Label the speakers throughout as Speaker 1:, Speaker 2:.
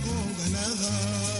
Speaker 1: traigo ganada.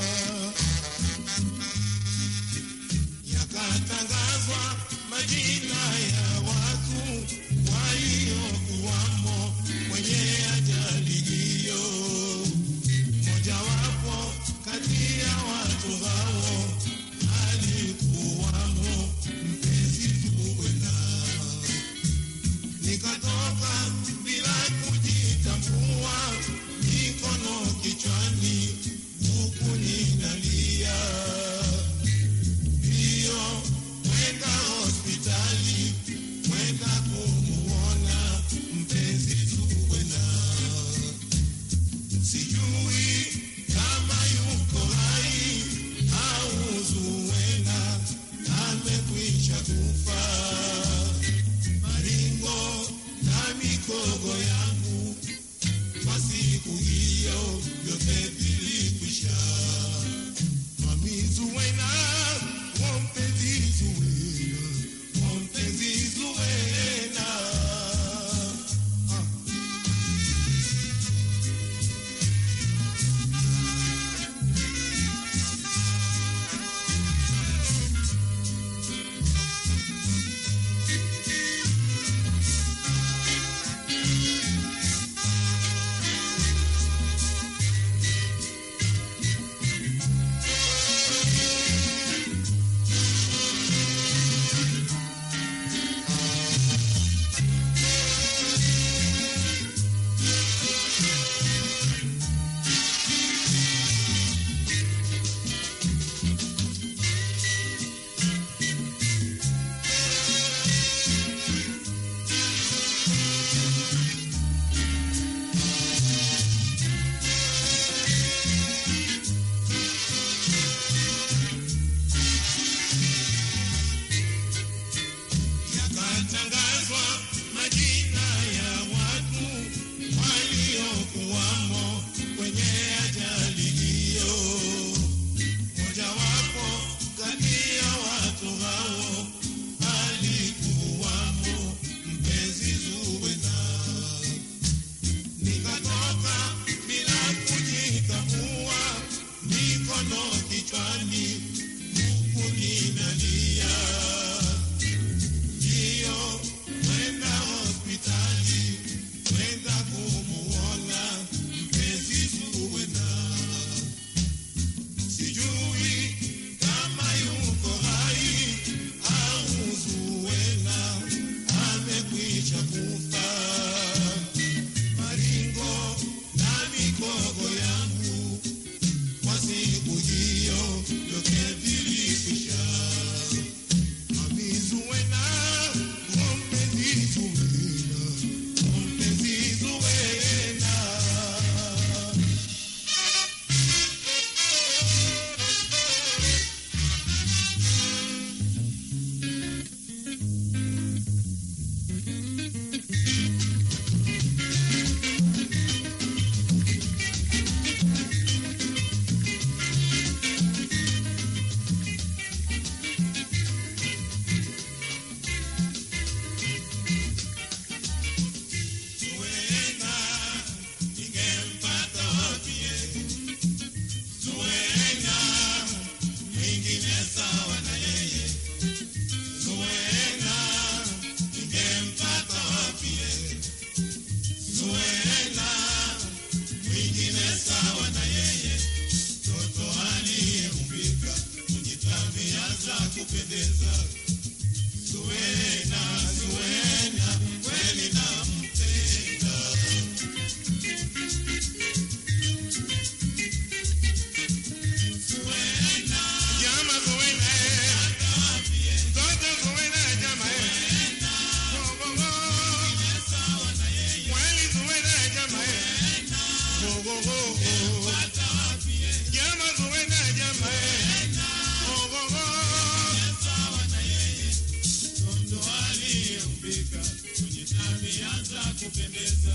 Speaker 1: comiam, eu te vi kupendeza. Tuwe
Speaker 2: za kupendeza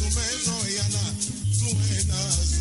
Speaker 1: tu melo y